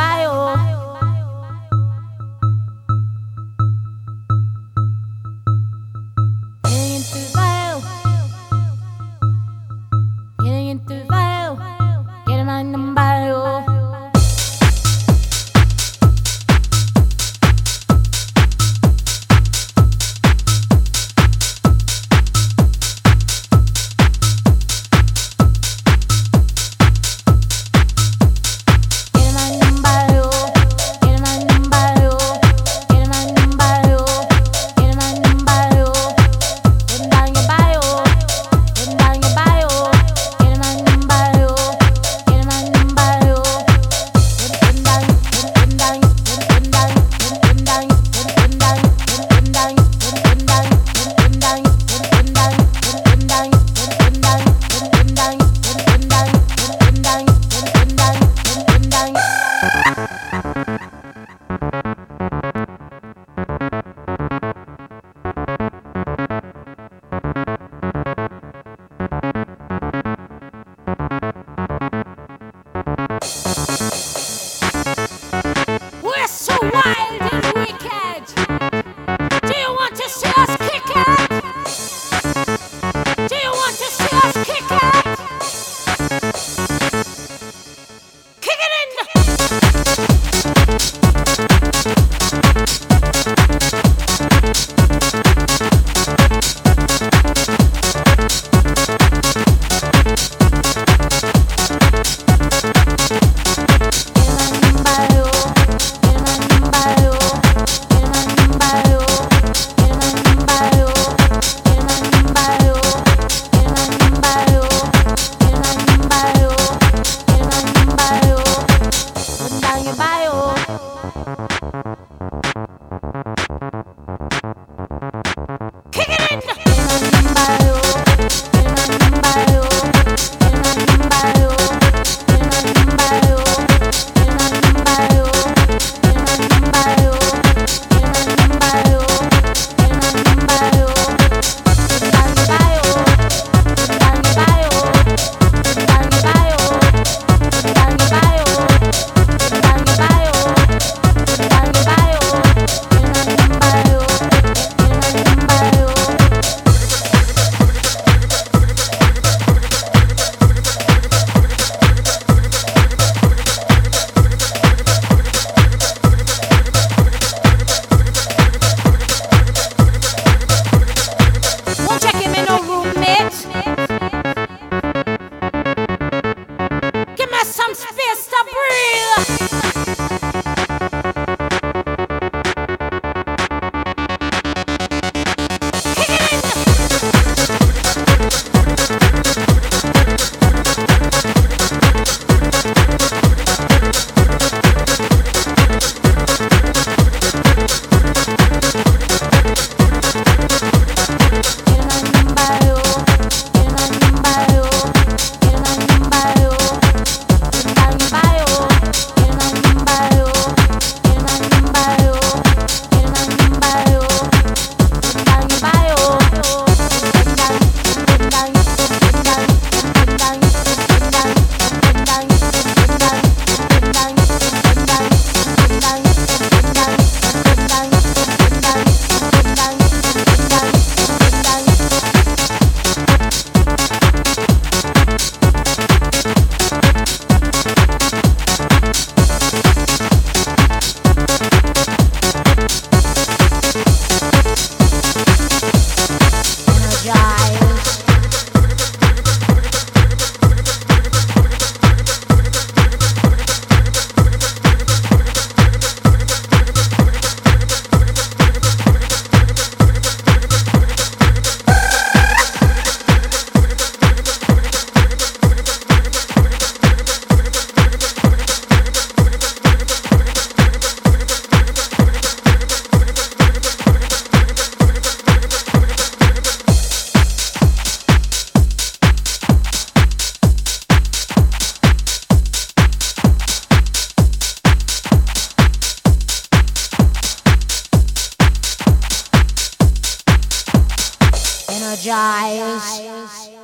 บ้า energize.